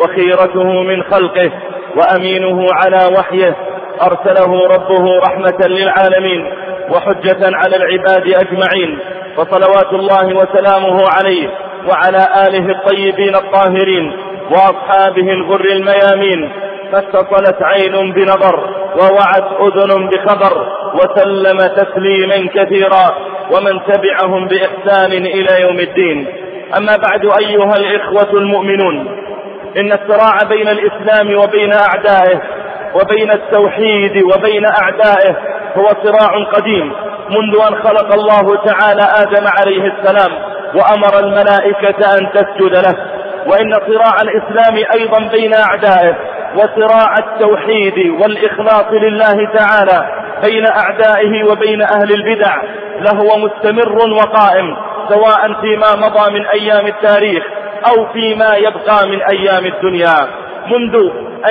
وخيرته من خلقه وأمينه على وحيه أرسله ربه رحمة للعالمين وحجة على العباد أجمعين وصلوات الله وسلامه عليه وعلى آله الطيبين الطاهرين وأصحابه الغر الميامين. فاتصلت عين بنظر ووعت أذن بخبر وسلم تسليما كثيرا ومن تبعهم بإحسان إلى يوم الدين. أما بعد أيها الإخوة المؤمنون إن الصراع بين الإسلام وبين أعدائه وبين التوحيد وبين أعدائه هو صراع قديم منذ أن خلق الله تعالى آدم عليه السلام وأمر الملائكة أن تسجد له. وإن صراع الإسلام أيضا بين أعدائه وصراع التوحيد والإخلاص لله تعالى بين أعدائه وبين أهل البدع لهو مستمر وقائم سواء فيما مضى من أيام التاريخ أو فيما يبقى من أيام الدنيا. منذ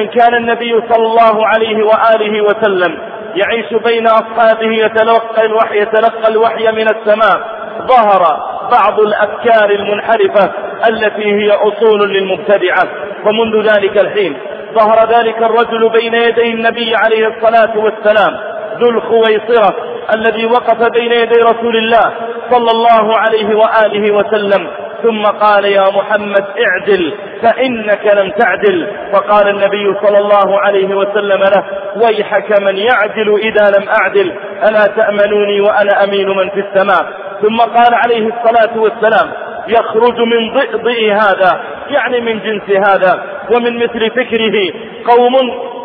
أن كان النبي صلى الله عليه وآله وسلم يعيش بين أصحابه يتلقى الوحي يتلقى الوحي من السماء ظهر بعض الأفكار المنحرفة التي هي أصول للمبتدعة. ومنذ ذلك الحين ظهر ذلك الرجل بين يدي النبي عليه الصلاة والسلام ذو الخويصرة الذي وقف بين يدي رسول الله صلى الله عليه وآله وسلم. ثم قال يا محمد اعدل فإنك لم تعدل. فقال النبي صلى الله عليه وسلم له ويحك من يعدل إذا لم أعدل ألا تأمنوني وأنا أمين من في السماء؟ ثم قال عليه الصلاة والسلام يخرج من ضئضئ هذا يعني من جنس هذا ومن مثل فكره قوم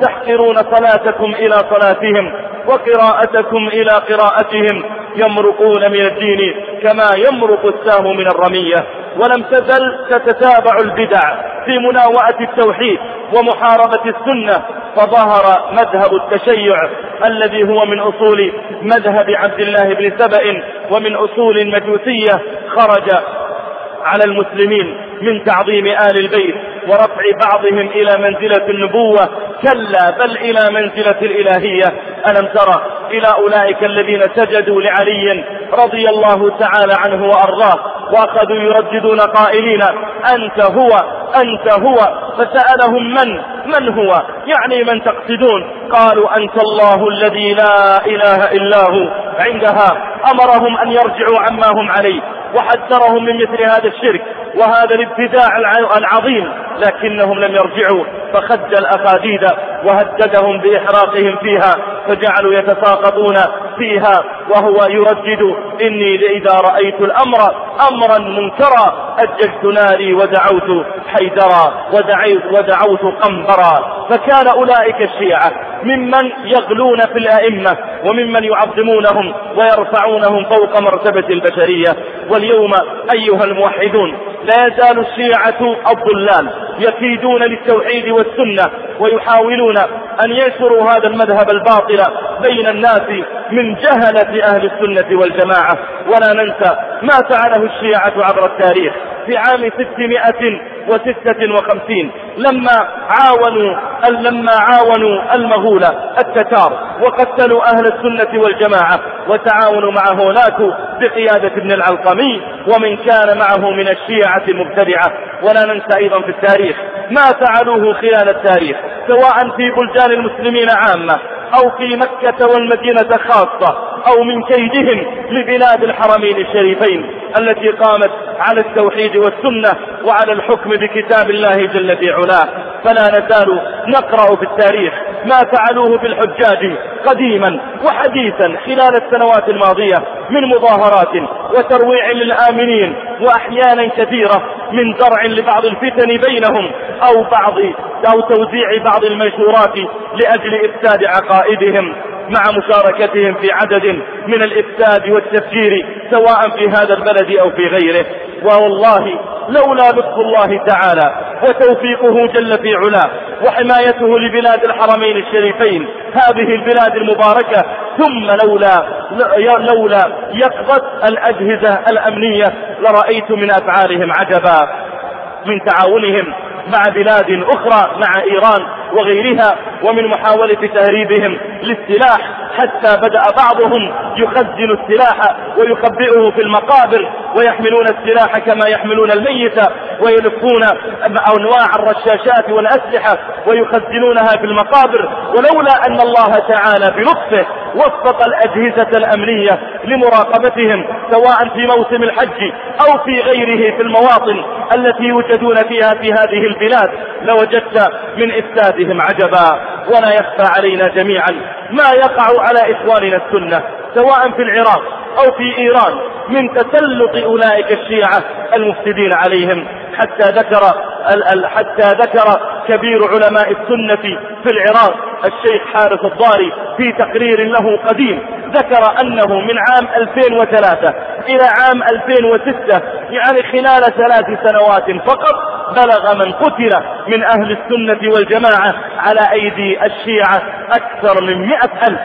تحقرون صلاتكم إلى صلاتهم وقراءتكم إلى قراءتهم يمرقون من الدين كما يمرق السهم من الرمية. ولم تزل تتتابع البدع في مناوئه التوحيد ومحاربة السنة فظهر مذهب التشيع الذي هو من أصول مذهب عبد الله بن سبأ ومن أصول المجوسيه خرج على المسلمين من تعظيم آل البيت ورفع بعضهم إلى منزلة النبوة كلا بل إلى منزلة الإلهية. ألم ترى إلى أولئك الذين سجدوا لعلي رضي الله تعالى عنه وأرضاه وأخذوا يرددون قائلين أنت هو أنت هو. فسألهم من؟ من هو؟ يعني من تقصدون؟ قالوا أنت الله الذي لا إله إلا هو. عندها أمرهم أن يرجعوا عما هم عليه. وحذرهم من مثل هذا الشرك وهذا الابتداع العظيم لكنهم لم يرجعوا فخد الأخاديد وهددهم بإحراقهم فيها فجعلوا يتساقطون فيها وهو يردد إني إذا رأيت الأمر أمرا منكرا أجلت ناري ودعوت حيدرا ودعوت, ودعوت قنبرا. فكان أولئك الشيعة ممن يغلون في الأئمة وممن يعظمونهم ويرفعونهم فوق مرتبة البشرية. واليوم أيها الموحدون لا يزال الشيعة الضلال يكيدون للتوحيد والسنة ويحاولون أن ينشروا هذا المذهب الباطل بين الناس من جهلة أهل السنة والجماعة. ولا ننسى ما فعله الشيعة عبر التاريخ. في عام ستمائة وستة وخمسين لما عاونوا لما عاونوا المغول التتار وقتلوا أهل السنة والجماعة وتعاونوا مع هولاكو بقيادة ابن العلقمي ومن كان معه من الشيعة المبتدعة. ولا ننسى أيضا في التاريخ ما فعلوه خلال التاريخ سواء في بلدان المسلمين عامة أو في مكة والمدينة خاصة أو من كيدهم لبلاد الحرمين الشريفين التي قامت على التوحيد والسنة وعلى الحكم بكتاب الله جل في علاه. فلا نزال نقرأ في التاريخ ما فعلوه بالحجاج قديما وحديثا خلال السنوات الماضية من مظاهرات وترويع للآمنين وأحيانا كثيرة من زرع لبعض الفتن بينهم أو بعض أو توزيع بعض المنشورات لأجل إفساد عقائدهم مع مشاركتهم في عدد من الإفساد والتفجير سواء في هذا البلد أو في غيره. والله لولا لطف الله تعالى وتوفيقه جل في علاه وحمايته لبلاد الحرمين الشريفين هذه البلاد المباركة. ثم لولا لولا يقظة الأجهزة الأمنية لرأيت من أفعالهم عجبا من تعاونهم مع بلاد أخرى مع إيران وغيرها ومن محاولة تهريبهم للسلاح. حتى بدأ بعضهم يخزن السلاح ويخبئه في المقابر ويحملون السلاح كما يحملون الميت ويلفون أنواع الرشاشات والأسلحة ويخزنونها في المقابر. ولولا أن الله تعالى بلطفه وفق الأجهزة الأمنية لمراقبتهم سواء في موسم الحج أو في غيره في المواطن التي يوجدون فيها في هذه البلاد لوجدت من إفسادهم عجبا. ولا يخفى علينا جميعا ما يقع على إخواننا السنة سواء في العراق أو في إيران من تسلط أولئك الشيعة المفسدين عليهم. حتى ذكر حتى ذكر كبير علماء السنة في العراق الشيخ حارث الضاري في تقرير له قديم. ذكر أنه من عام 2003 إلى عام 2006 يعني خلال ثلاث سنوات فقط بلغ من قتل من أهل السنة والجماعة على أيدي الشيعة أكثر من مئة ألف.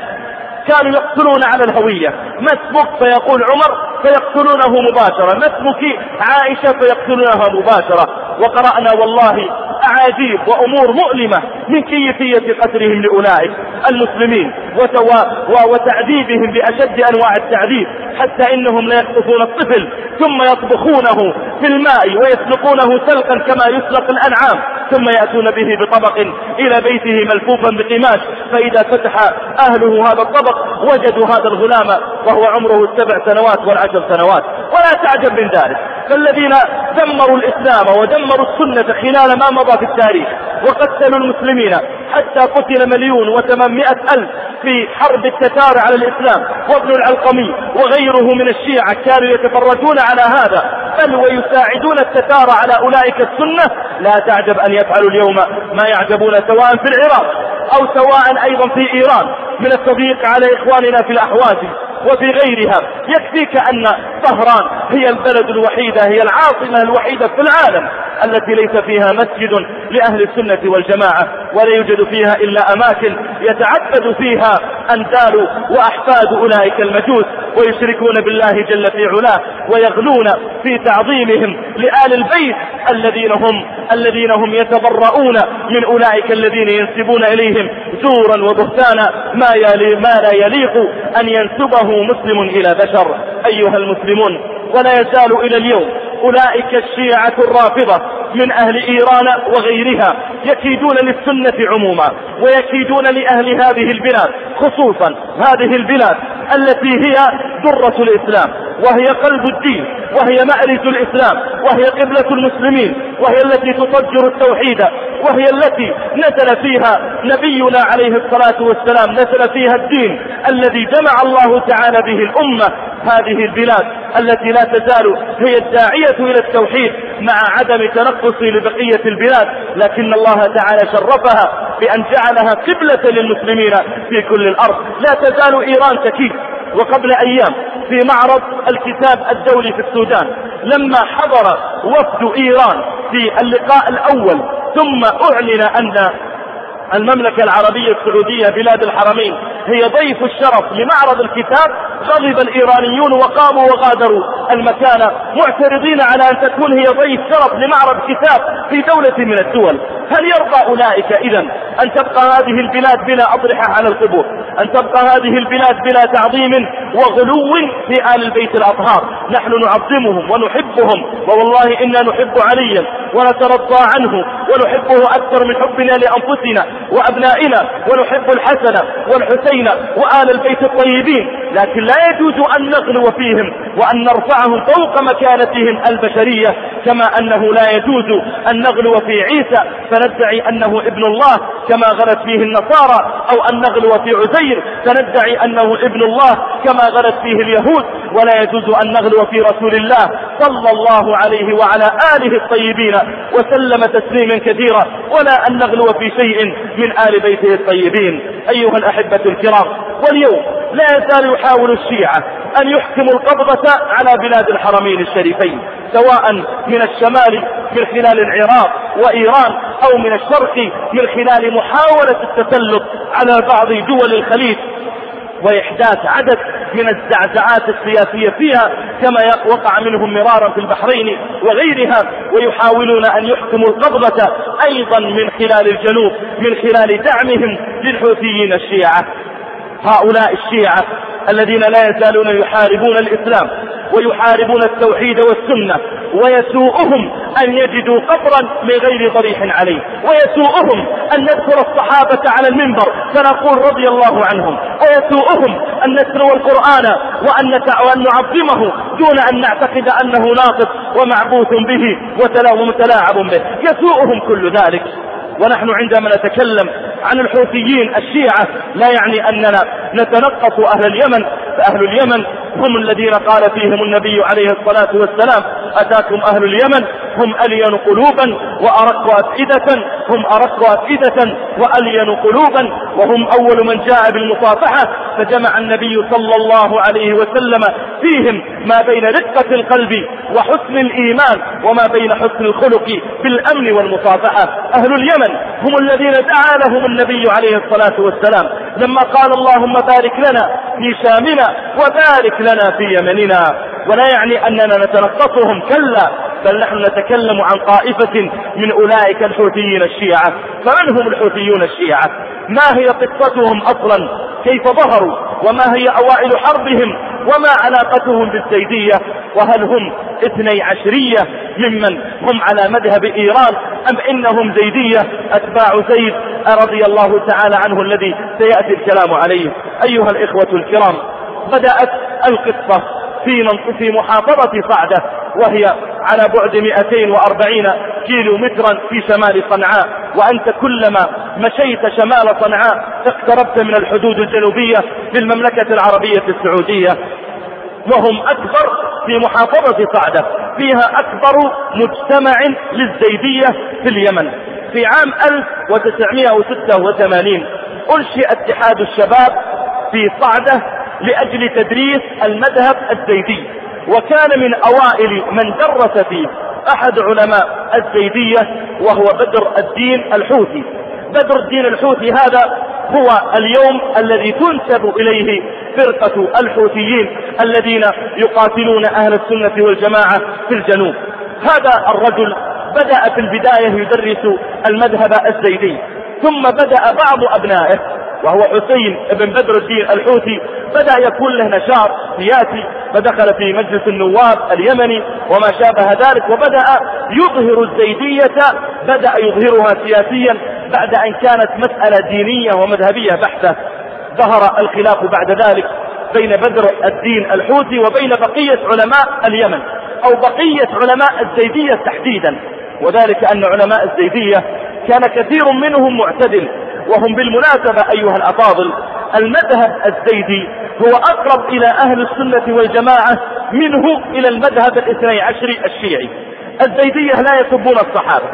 كانوا يقتلون على الهوية. ما اسمك؟ فيقول عمر. فيقتلونه مباشرة. ما اسمك؟ عائشة. فيقتلونها مباشرة. وقرأنا والله أعاجيب وأمور مؤلمة من كيفية قتلهم لأولئك المسلمين وتعذيبهم بأشد أنواع التعذيب حتى إنهم لا الطفل ثم يطبخونه في الماء ويسلقونه سلقا كما يسلق الأنعام ثم يأتون به بطبق إلى بيته ملفوفا بقماش فإذا فتح أهله هذا الطبق وجدوا هذا الغلام وهو عمره السبع سنوات والعشر سنوات. ولا تعجب من ذلك. فالذين دمروا الإسلام ودمروا السنة خلال ما مضى في التاريخ وقتلوا المسلمين حتى قتل مليون وثمانمائة ألف في حرب التتار على الإسلام وابن العلقمي وغيره من الشيعة كانوا يتفرجون على هذا. بل ويساعدون التتار على أولئك السنة. لا تعجب أن يفعلوا اليوم ما يعجبون سواء في العراق أو سواء أيضا في إيران. من التضييق على إخواننا في الأحواز وفي غيرها. يكفيك أن طهران هي البلد الوحيدة هي العاصمة الوحيدة في العالم التي ليس فيها مسجد لأهل السنة والجماعة ولا يوجد فيها إلا أماكن يتعبد فيها أندال وأحفاد أولئك المجوس ويشركون بالله جل في علاه ويغلون في تعظيمهم لآل البيت الذين هم الذين هم يتبرؤون من أولئك الذين ينسبون إليهم زورا وبهتانا ما, ما لا يليق أن ينسبه مسلم إلى بشر. أيها المسلمون ولا يزال إلى اليوم أولئك الشيعة الرافضة من أهل إيران وغيرها يكيدون للسنة عموما ويكيدون لأهل هذه البلاد خصوصا هذه البلاد التي هي درة الإسلام. وهي قلب الدين وهي مأرز الإسلام وهي قبلة المسلمين وهي التي تفجر التوحيد وهي التي نزل فيها نبينا عليه الصلاة والسلام نزل فيها الدين الذي جمع الله تعالى به الأمة هذه البلاد التي لا تزال هي الداعية إلى التوحيد مع عدم تنقص لبقية البلاد لكن الله تعالى شرفها بأن جعلها قبلة للمسلمين في كل الأرض. لا تزال إيران تكيد وقبل أيام في معرض الكتاب الدولي في السودان لما حضر وفد إيران في اللقاء الأول ثم أعلن أن المملكة العربية السعودية بلاد الحرمين هي ضيف الشرف لمعرض الكتاب غضب الإيرانيون وقاموا وغادروا المكان معترضين على أن تكون هي ضيف شرف لمعرض كتاب في دولة من الدول. هل يرضى أولئك إذا أن تبقى هذه البلاد بلا أضرحة على القبور؟ أن تبقى هذه البلاد بلا تعظيم وغلو في آل البيت الأطهار؟ نحن نعظمهم ونحبهم ووالله إنا نحب عليا ونترضى عنه ونحبه أكثر من حبنا لأنفسنا وأبنائنا ونحب الحسن والحسين وآل البيت الطيبين. لكن لا يجوز أن نغلو فيهم وأن نرفعهم فوق مكانتهم البشرية كما أنه لا يجوز أن نغلو في عيسى فندعي أنه ابن الله كما غلت فيه النصارى أو أن نغلو في عزير فندعي أنه ابن الله كما غلت فيه اليهود ولا يجوز أن نغلو في رسول الله صلى الله عليه وعلى آله الطيبين وسلم تسليما كثيرا ولا أن نغلو في شيء من آل بيته الطيبين. أيها الأحبة الكرام واليوم لا يزال يحاول الشيعة أن يحكموا القبضة على بلاد الحرمين الشريفين سواء من الشمال من خلال العراق وإيران أو من الشرق من خلال محاولة التسلط على بعض دول الخليج. وإحداث عدد من الزعزعات السياسية فيها كما وقع منهم مرارا في البحرين وغيرها ويحاولون أن يحكموا القبضة أيضا من خلال الجنوب من خلال دعمهم للحوثيين الشيعة. هؤلاء الشيعة الذين لا يزالون يحاربون الإسلام ويحاربون التوحيد والسنة ويسوءهم أن يجدوا قبرا من غير ضريح عليه ويسوءهم أن نذكر الصحابة على المنبر فنقول رضي الله عنهم ويسوءهم أن نتلو القرآن وأن وأن نعظمه دون أن نعتقد أنه ناقص ومعبوث به ومتلاعب به يسوءهم كل ذلك. ونحن عندما نتكلم عن الحوثيين الشيعة لا يعني أننا نتنقص أهل اليمن فأهل اليمن هم الذين قال فيهم النبي عليه الصلاة والسلام أتاكم أهل اليمن؟ هم ألين قلوبا وأرق أفئدة هم أرق أفئدة وألين قلوبا وهم أول من جاء بالمصافحة فجمع النبي صلى الله عليه وسلم فيهم ما بين رقة القلب وحسن الإيمان وما بين حسن الخلق في الأمن والمصافحة. أهل اليمن هم الذين دعا لهم النبي عليه الصلاة والسلام. لما قال اللهم بارك لنا في شامنا وبارك لنا في يمننا. ولا يعني أننا نتنقصهم كلا بل نحن نتكلم عن طائفة من أولئك الحوثيين الشيعة. فمن هم الحوثيون الشيعة؟ ما هي قصتهم أصلا؟ كيف ظهروا؟ وما هي أوائل حربهم؟ وما علاقتهم بالزيدية وهل هم اثني عشرية ممن هم على مذهب إيران؟ أم إنهم زيدية؟ أتباع زيد رضي الله تعالى عنه الذي سيأتي الكلام عليه. أيها الإخوة الكرام بدأت القصة في في محافظة صعدة وهي على بعد 240 كيلو مترا في شمال صنعاء. وأنت كلما مشيت شمال صنعاء اقتربت من الحدود الجنوبية في المملكة العربية السعودية. وهم أكبر في محافظة صعدة. فيها أكبر مجتمع للزيدية في اليمن. في عام 1986 أنشئ اتحاد الشباب في صعدة لأجل تدريس المذهب الزيدي. وكان من أوائل من درس فيه أحد علماء الزيدية وهو بدر الدين الحوثي. بدر الدين الحوثي هذا هو اليوم الذي تنسب إليه فرقة الحوثيين الذين يقاتلون أهل السنة والجماعة في الجنوب. هذا الرجل بدأ في البداية يدرس المذهب الزيدي ثم بدأ بعض أبنائه وهو حسين بن بدر الدين الحوثي بدأ يكون له نشاط سياسي فدخل في مجلس النواب اليمني وما شابه ذلك وبدأ يظهر الزيدية بدأ يظهرها سياسيا بعد أن كانت مسألة دينية ومذهبية بحتة. ظهر الخلاف بعد ذلك بين بدر الدين الحوثي وبين بقية علماء اليمن أو بقية علماء الزيدية تحديدا. وذلك أن علماء الزيدية كان كثير منهم معتدل وهم بالمناسبة أيها الأفاضل المذهب الزيدي هو أقرب إلى أهل السنة والجماعة منه إلى المذهب الاثني عشري الشيعي. الزيدية لا يسبون الصحابة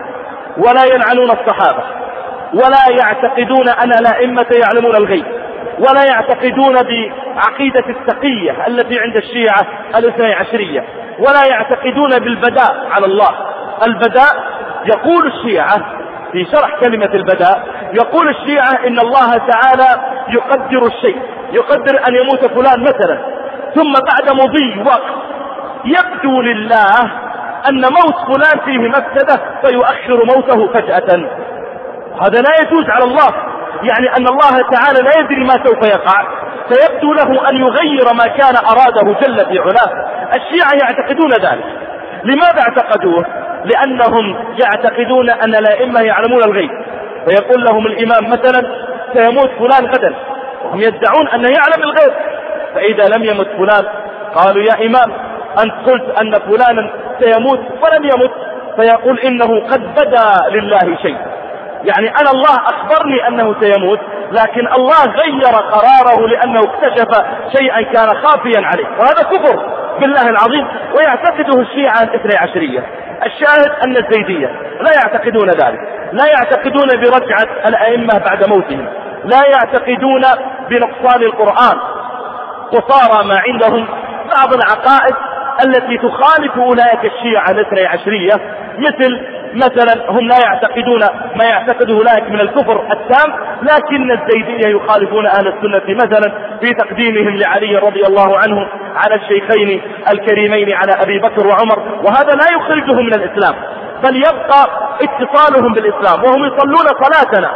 ولا يلعنون الصحابة ولا يعتقدون أن الأئمة يعلمون الغيب ولا يعتقدون بعقيدة التقية التي عند الشيعة الاثني عشرية ولا يعتقدون بالبداء على الله. البداء يقول الشيعة في شرح كلمة البداء يقول الشيعة إن الله تعالى يقدر الشيء يقدر أن يموت فلان مثلا ثم بعد مضي وقت يبدو لله أن موت فلان فيه مفسدة فيؤخر موته فجأة. هذا لا يجوز على الله يعني أن الله تعالى لا يدري ما سوف يقع فيبدو له أن يغير ما كان أراده جل في علاه. الشيعة يعتقدون ذلك. لماذا اعتقدوه؟ لأنهم يعتقدون أن الأئمة يعلمون الغيب. فيقول لهم الإمام مثلا سيموت فلان غدا. وهم يدعون أنه يعلم الغيب. فإذا لم يمت فلان قالوا يا إمام أنت قلت أن فلانا سيموت ولم يمت. فيقول إنه قد بدا لله شيء. يعني أنا الله أخبرني أنه سيموت لكن الله غير قراره لأنه اكتشف شيئا كان خافيا عليه. وهذا كفر بالله العظيم ويعتقده الشيعة الاثني عشرية. الشاهد أن الزيدية لا يعتقدون ذلك لا يعتقدون برجعة الأئمة بعد موتهم لا يعتقدون بنقصان القرآن. وصار ما عندهم بعض العقائد التي تخالف أولئك الشيعة الاثني عشرية مثل مثلا هم لا يعتقدون ما يعتقده اولئك من الكفر التام لكن الزيدية يخالفون أهل السنة مثلا في تقديمهم لعلي رضي الله عنه على الشيخين الكريمين على أبي بكر وعمر وهذا لا يخرجهم من الإسلام بل يبقى اتصالهم بالإسلام وهم يصلون صلاتنا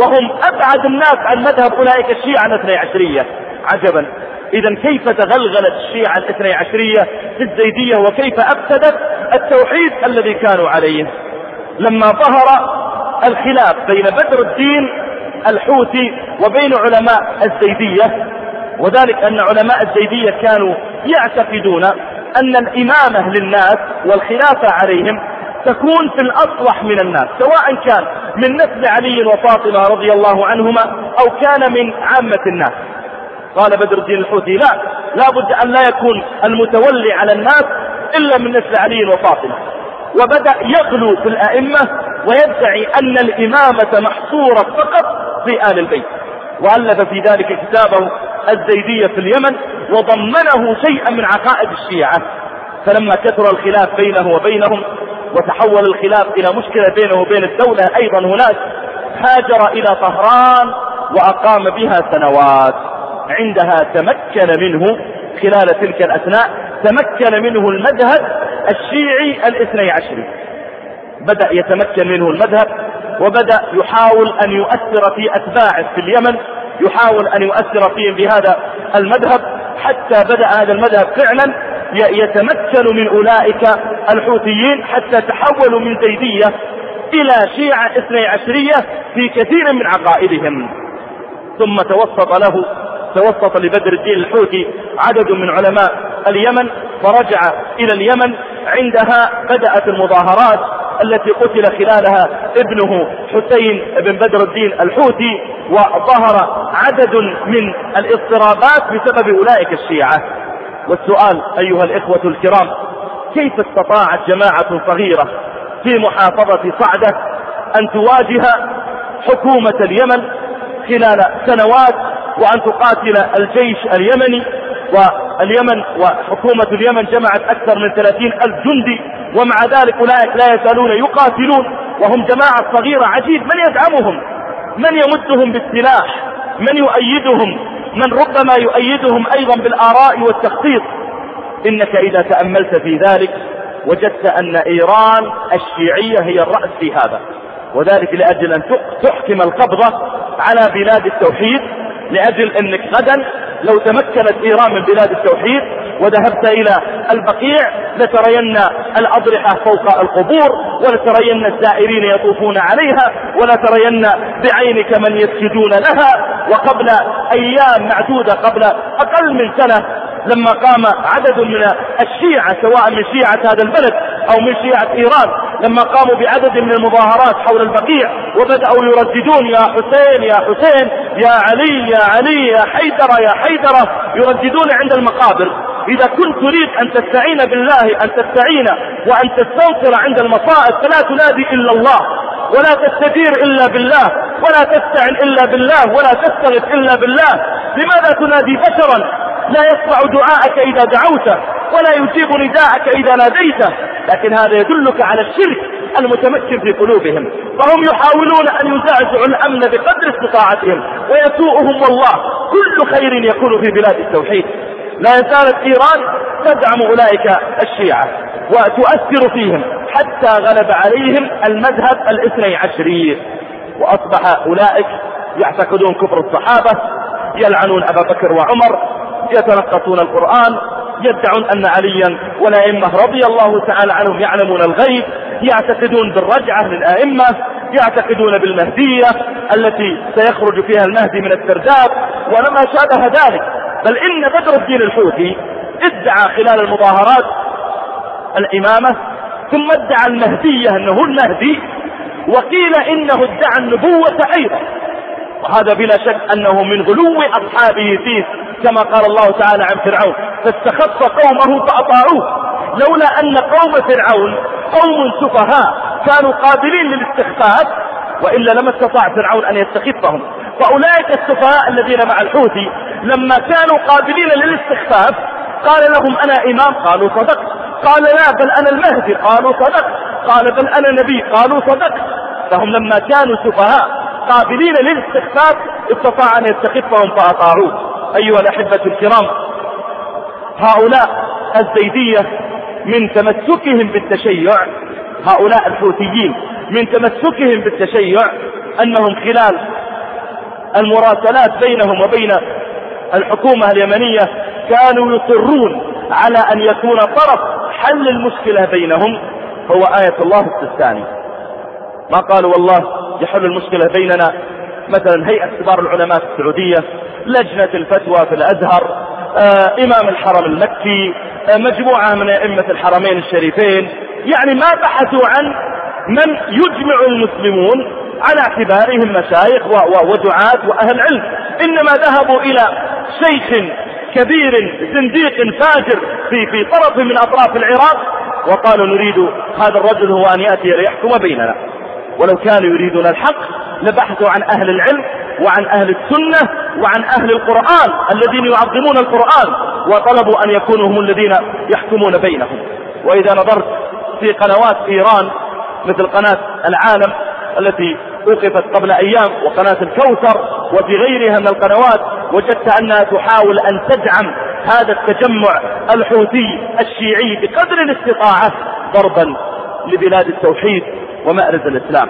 وهم أبعد الناس عن مذهب أولئك الشيعة الاثني عشرية. عجبا. إذا كيف تغلغلت الشيعة الاثني عشرية في الزيدية وكيف أفسدت التوحيد الذي كانوا عليه؟ لما ظهر الخلاف بين بدر الدين الحوثي وبين علماء الزيدية وذلك أن علماء الزيدية كانوا يعتقدون أن الإمامة للناس والخلافة عليهم تكون في الاصلح من الناس سواء كان من نسل علي وفاطمة رضي الله عنهما أو كان من عامة الناس. قال بدر الدين الحوثي لا لا بد أن لا يكون المتولي على الناس إلا من نسل علي وفاطمة. وبدأ يغلو في الأئمة ويدعي أن الإمامة محصورة فقط في آل البيت. وألف في ذلك كتابه الزيدية في اليمن وضمنه شيئا من عقائد الشيعة. فلما كثر الخلاف بينه وبينهم وتحول الخلاف إلى مشكلة بينه وبين الدولة أيضا هناك هاجر إلى طهران وأقام بها سنوات. عندها تمكن منه خلال تلك الأثناء تمكن منه المذهب الشيعي الاثني عشري بدأ يتمكن منه المذهب وبدأ يحاول أن يؤثر في أتباعه في اليمن يحاول أن يؤثر فيهم بهذا المذهب حتى بدأ هذا المذهب فعلا يتمكن من أولئك الحوثيين حتى تحولوا من زيدية إلى شيعة اثني عشرية في كثير من عقائدهم. ثم توسط له توسط لبدر الدين الحوثي عدد من علماء اليمن فرجع إلى اليمن. عندها بدأت المظاهرات التي قتل خلالها ابنه حسين بن بدر الدين الحوثي وظهر عدد من الاضطرابات بسبب أولئك الشيعة. والسؤال أيها الإخوة الكرام كيف استطاعت جماعة صغيرة في محافظة صعدة أن تواجه حكومة اليمن خلال سنوات وأن تقاتل الجيش اليمني واليمن وحكومة اليمن جمعت أكثر من ثلاثين ألف جندي ومع ذلك أولئك لا يزالون يقاتلون وهم جماعة صغيرة عجيب. من يدعمهم من يمدهم بالسلاح؟ من يؤيدهم؟ من ربما يؤيدهم أيضا بالآراء والتخطيط. إنك إذا تأملت في ذلك وجدت أن إيران الشيعية هي الرأس في هذا. وذلك لأجل أن تحكم القبضة على بلاد التوحيد لأجل أنك غدا لو تمكنت إيران من بلاد التوحيد وذهبت إلى البقيع لترين الأضرحة فوق القبور ولترين الزائرين يطوفون عليها ولترين بعينك من يسجدون لها وقبل أيام معدودة قبل أقل من سنة لما قام عدد من الشيعة سواء من شيعة هذا البلد أو من شيعة إيران لما قاموا بعدد من المظاهرات حول البقيع وبدأوا يرددون يا حسين يا حسين يا علي يا علي يا حيدرة يا حيدرة يرددون عند المقابر. إذا كنت تريد أن تستعين بالله أن تستعين وأن تستنصر عند المصائب فلا تنادي إلا الله ولا تستجير إلا بالله ولا تستعن إلا بالله ولا تستغث إلا بالله. لماذا تنادي بشرا؟ لا يسمع دعاءك إذا دعوته ولا يجيب نداءك إذا ناديته. لكن هذا يدلك على الشرك. المتمكن في قلوبهم فهم يحاولون أن يزعزعوا الأمن بقدر استطاعتهم ويسوءهم والله كل خير يكون في بلاد التوحيد. لا زالت إيران تدعم أولئك الشيعة وتؤثر فيهم حتى غلب عليهم المذهب الاثني عشري. وأصبح أولئك يعتقدون كفر الصحابة يلعنون أبا بكر وعمر يتنقصون القرآن يدعون أن عليا والأئمة رضي الله تعالى عنهم يعلمون الغيب. يعتقدون بالرجعة للأئمة يعتقدون بالمهدية التي سيخرج فيها المهدي من السرداب ولما شابه ذلك. بل إن بدر الدين الحوثي ادعى خلال المظاهرات الإمامة ثم ادعى المهدية أنه المهدي وقيل إنه ادعى النبوة أيضا. وهذا بلا شك أنه من غلو أصحابه فيه كما قال الله تعالى عن فرعون فاستخف قومه فأطاعوه لولا أن قوم فرعون قوم سفهاء كانوا قابلين للاستخفاف وإلا لما استطاع فرعون أن يستخفهم. فأولئك السفهاء الذين مع الحوثي لما كانوا قابلين للاستخفاف قال لهم أنا إمام قالوا صدقت قال لا بل أنا المهدي قالوا صدقت قال بل أنا نبي قالوا صدقت فهم لما كانوا سفهاء قابلين للاستخفاف استطاع أن يستخفهم فأطاعوه. أيها الأحبة الكرام هؤلاء الزيدية من تمسكهم بالتشيع هؤلاء الحوثيين من تمسكهم بالتشيع أنهم خلال المراسلات بينهم وبين الحكومة اليمنية كانوا يصرون على أن يكون طرف حل المشكلة بينهم هو آية الله السستاني ما قالوا والله يحل المشكلة بيننا؟ مثلا هيئة كبار العلماء في السعودية لجنة الفتوى في الأزهر آه إمام الحرم المكي مجموعة من أئمة الحرمين الشريفين يعني ما بحثوا عن من يجمع المسلمون على اعتبارهم مشايخ ودعاة وأهل علم. إنما ذهبوا إلى شيخ كبير زنديق فاجر في في طرف من أطراف العراق وقالوا نريد هذا الرجل هو أن يأتي ليحكم بيننا. ولو كانوا يريدون الحق لبحثوا عن أهل العلم وعن أهل السنة وعن أهل القرآن الذين يعظمون القرآن. وطلبوا أن يكونوا هم الذين يحكمون بينهم. وإذا نظرت في قنوات إيران مثل قناة العالم التي وقفت قبل أيام وقناة الكوثر وفي غيرها من القنوات وجدت أنها تحاول أن تدعم هذا التجمع الحوثي الشيعي بقدر الاستطاعة ضربا لبلاد التوحيد ومأرز الإسلام.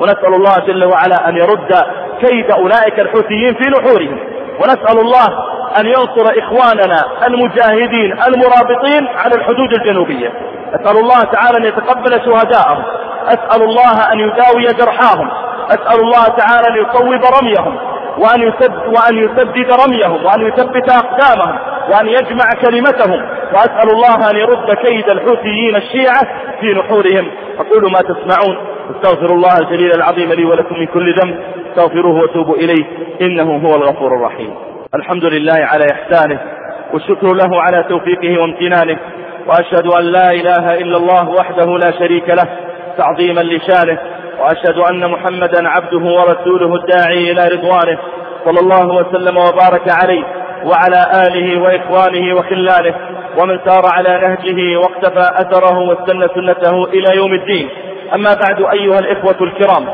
ونسأل الله جل وعلا أن يرد كيد أولئك الحوثيين في نحورهم. ونسأل الله أن ينصر إخواننا المجاهدين المرابطين على الحدود الجنوبية. أسأل الله تعالى أن يتقبل شهداءهم. أسأل الله أن يداوي جرحاهم. أسأل الله تعالى أن يصوب رميهم. وأن يسد وأن يسدد رميهم. وأن يثبت أقدامهم. وأن يجمع كلمتهم. وأسأل الله أن يرد كيد الحوثيين الشيعة في نحورهم. أقول ما تسمعون. أستغفر الله الجليل العظيم لي ولكم من كل ذنب. أستغفروه وتوبوا إليه. إنه هو الغفور الرحيم. الحمد لله على إحسانه والشكر له على توفيقه وامتنانه وأشهد أن لا إله إلا الله وحده لا شريك له تعظيما لشانه وأشهد أن محمدا عبده ورسوله الداعي إلى رضوانه صلى الله وسلم وبارك عليه وعلى آله وإخوانه وخلانه ومن سار على نهجه واقتفى أثره واستنى سنته إلى يوم الدين. أما بعد أيها الإخوة الكرام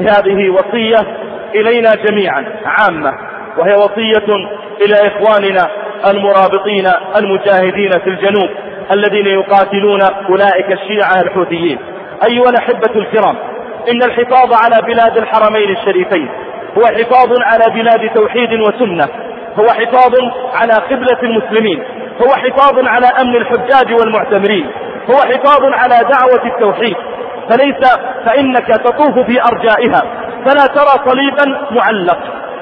هذه وصية إلينا جميعا عامة. وهي وصية إلى إخواننا المرابطين المجاهدين في الجنوب الذين يقاتلون أولئك الشيعة الحوثيين. أيها الأحبة الكرام إن الحفاظ على بلاد الحرمين الشريفين هو حفاظ على بلاد توحيد وسنة هو حفاظ على قبلة المسلمين هو حفاظ على أمن الحجاج والمعتمرين هو حفاظ على دعوة التوحيد. فليس فإنك تطوف في أرجائها فلا ترى صليبا معلق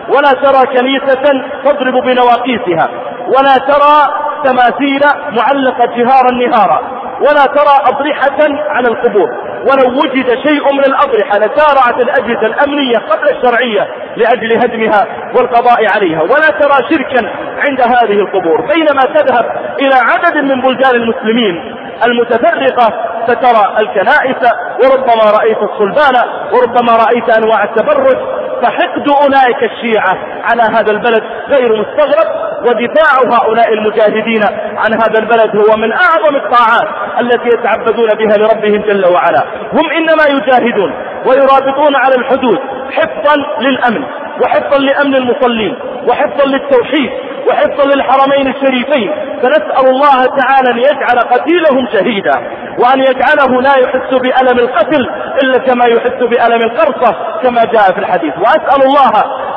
ولا ترى كنيسة تضرب بنواقيسها ولا ترى تماثيل معلقة جهارا نهارا ولا ترى أضرحة على القبور. ولو وجد شيء من الأضرحة لسارعت الأجهزة الأمنية قبل الشرعية لأجل هدمها والقضاء عليها. ولا ترى شركا عند هذه القبور. بينما تذهب إلى عدد من بلدان المسلمين المتفرقة فترى الكنائس وربما رأيت الصلبان وربما رأيت أنواع التبرج فحقد أولئك الشيعة على هذا البلد غير مستغرب ودفاع هؤلاء المجاهدين عن هذا البلد هو من أعظم الطاعات التي يتعبدون بها لربهم جل وعلا. هم إنما يجاهدون ويرابطون على الحدود حفظا للأمن. وحفظا لأمن المصلين وحفظا للتوحيد وحفظا للحرمين الشريفين. فنسأل الله تعالى أن يجعل قتيلهم شهيدا وأن يجعله لا يحس بألم القتل إلا كما يحس بألم القرصة كما جاء في الحديث. وأسأل الله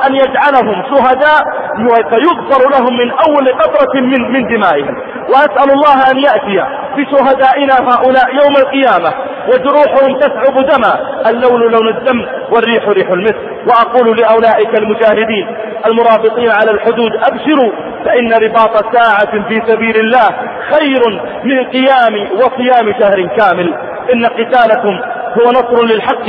أن يجعلهم شهداء فيغفر لهم من أول قطرة من, من دمائهم. وأسأل الله أن يأتي بشهدائنا هؤلاء يوم القيامة. وجروحهم تسعب دما. اللون لون الدم والريح ريح المسك وأقول لأولئك المجاهدين المرابطين على الحدود أبشروا فإن رباط ساعة في سبيل الله خير من قيام وصيام شهر كامل. إن قتالكم هو نصر للحق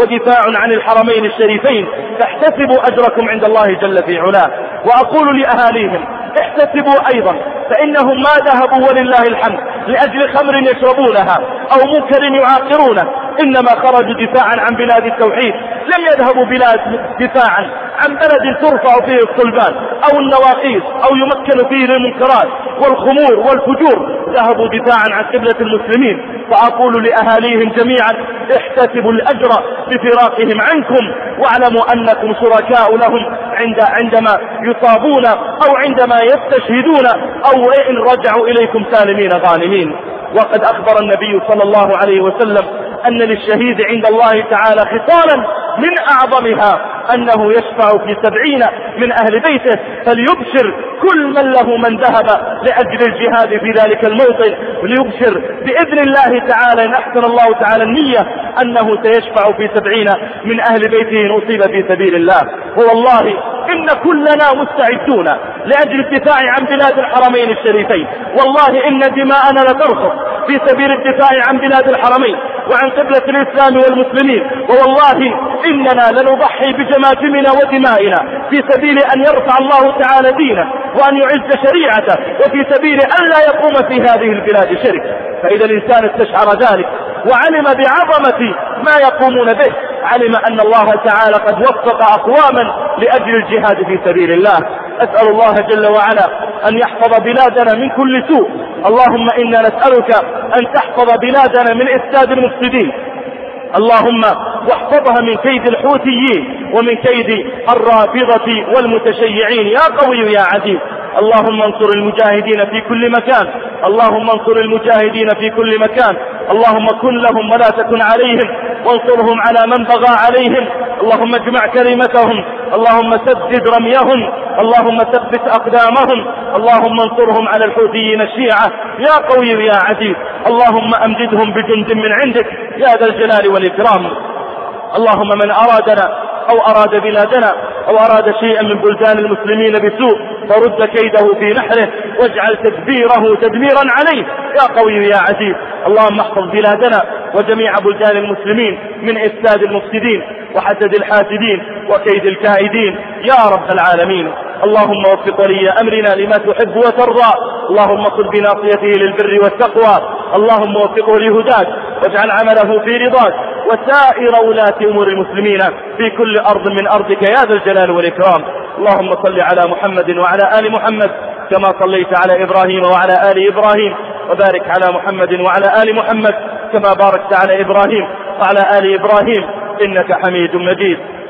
ودفاع عن الحرمين الشريفين. فاحتسبوا أجركم عند الله جل في علاه. وأقول لأهاليهم احتسبوا أيضا فإنهم ما ذهبوا ولله الحمد. لأجل خمر يشربونها أو منكر يعاقرونه. إنما خرجوا دفاعا عن بلاد التوحيد. لم يذهبوا بلاد دفاعا عن بلد ترفع فيه الصلبان أو النواقيس أو يمكن فيه المنكرات والخمور والفجور. ذهبوا دفاعا عن قبلة المسلمين. فأقول لأهاليهم جميعا احتسبوا الأجر بفراقهم عنكم. واعلموا أنكم شركاء لهم عند عندما يصابون أو عندما يستشهدون أو إن رجعوا إليكم سالمين غانمين. وقد أخبر النبي صلى الله عليه وسلم أن للشهيد عند الله تعالى خصالا من أعظمها. أنه يشفع في سبعين من أهل بيته فليبشر كل من له من ذهب لأجل الجهاد في ذلك الموطن وليبشر بإذن الله تعالى. إن أحسن الله تعالى النية أنه سيشفع في سبعين من أهل بيته أصيب في سبيل الله. والله إن كلنا مستعدون لأجل الدفاع عن بلاد الحرمين الشريفين. والله إن دماءنا لترخص في سبيل الدفاع عن بلاد الحرمين وعن قبلة الإسلام والمسلمين. ووالله إننا لنضحي بجماجمنا ودمائنا في سبيل أن يرفع الله تعالى دينه وأن يعز شريعته وفي سبيل أن لا يقوم في هذه البلاد شرك. فإذا الإنسان استشعر ذلك وعلم بعظمة ما يقومون به علم أن الله تعالى قد وفق أقواما لأجل الجهاد في سبيل الله. أسأل الله جل وعلا أن يحفظ بلادنا من كل سوء. اللهم إنا نسألك أن تحفظ بلادنا من إفساد المفسدين. اللهم واحفظها من كيد الحوثيين ومن كيد الرافضة والمتشيعين. يا قوي يا عزيز اللهم انصر المجاهدين في كل مكان. اللهم انصر المجاهدين في كل مكان. اللهم كن لهم ولا تكن عليهم. وانصرهم على من بغى عليهم. اللهم اجمع كلمتهم. اللهم سدد رميهم. اللهم ثبت أقدامهم. اللهم انصرهم على الحوثيين الشيعة. يا قوي يا عزيز. اللهم أمددهم بجند من عندك. يا ذا الجلال والإكرام. اللهم من أرادنا أو أراد بلادنا أو أراد شيئا من بلدان المسلمين بسوء فرد كيده في نحره واجعل تدبيره تدميرا عليه. يا قوي يا عزيز اللهم احفظ بلادنا وجميع بلدان المسلمين من إفساد المفسدين وحسد الحاسدين وكيد الكائدين. يا رب العالمين. اللهم وفق ولي أمرنا لما تحب وترضى. اللهم خذ بناصيته للبر والتقوى. اللهم وفقه لهداك. واجعل عمله في رضاك. وسائر ولاة أمور المسلمين في كل أرض من أرضك يا ذا الجلال والإكرام. اللهم صل على محمد وعلى آل محمد كما صليت على إبراهيم وعلى آل إبراهيم. وبارك على محمد وعلى آل محمد كما باركت على إبراهيم وعلى آل إبراهيم. إنك حميد مجيد.